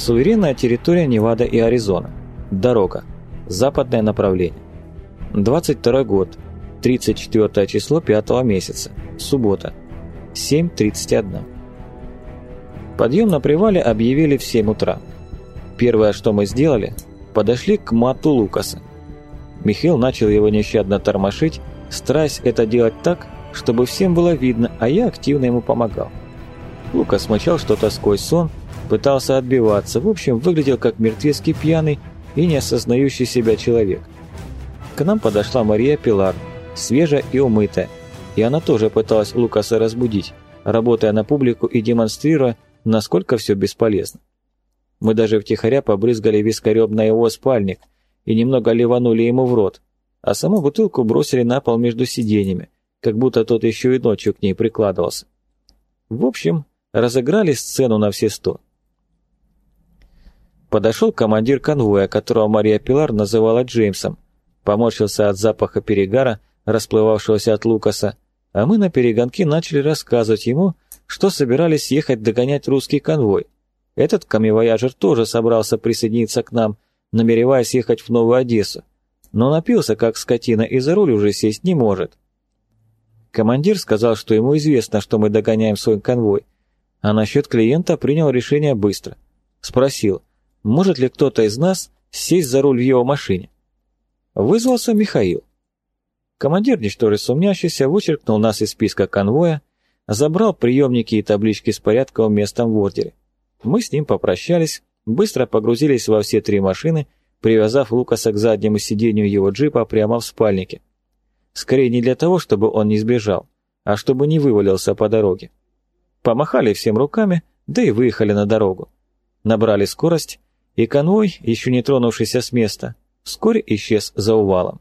Суверенная территория Невада и Аризона. Дорога. Западное направление. 22 год. 34 число 5 месяца. Суббота. 7.31. Подъем на привале объявили в 7 утра. Первое, что мы сделали, подошли к мату Лукаса. Михаил начал его нещадно тормошить, стараясь это делать так, чтобы всем было видно, а я активно ему помогал. Лукас мычал что-то сквозь сон, пытался отбиваться, в общем, выглядел как мертвецкий пьяный и не осознающий себя человек. К нам подошла Мария Пилар, свежая и умытая, и она тоже пыталась Лукаса разбудить, работая на публику и демонстрируя, насколько все бесполезно. Мы даже втихаря побрызгали вискарем на его спальник и немного ливанули ему в рот, а саму бутылку бросили на пол между сиденьями, как будто тот еще и ночью к ней прикладывался. В общем, разыграли сцену на все сто. Подошел командир конвоя, которого Мария Пилар называла Джеймсом, поморщился от запаха перегара, расплывавшегося от Лукаса, а мы на перегонки начали рассказывать ему, что собирались ехать догонять русский конвой. Этот камевояжер тоже собрался присоединиться к нам, намереваясь ехать в Новую Одессу, но напился как скотина и за руль уже сесть не может. Командир сказал, что ему известно, что мы догоняем свой конвой, а насчет клиента принял решение быстро. Спросил, может ли кто-то из нас сесть за руль в его машине. Вызвался Михаил. Командир, ничтоже сумнящийся, вычеркнул нас из списка конвоя, забрал приемники и таблички с порядковым местом в ордере. Мы с ним попрощались, быстро погрузились во все три машины, привязав Лукаса к заднему сиденью его джипа прямо в спальнике. Скорее не для того, чтобы он не сбежал, а чтобы не вывалился по дороге. Помахали всем руками, да и выехали на дорогу. Набрали скорость, и конвой, еще не тронувшийся с места, вскоре исчез за увалом.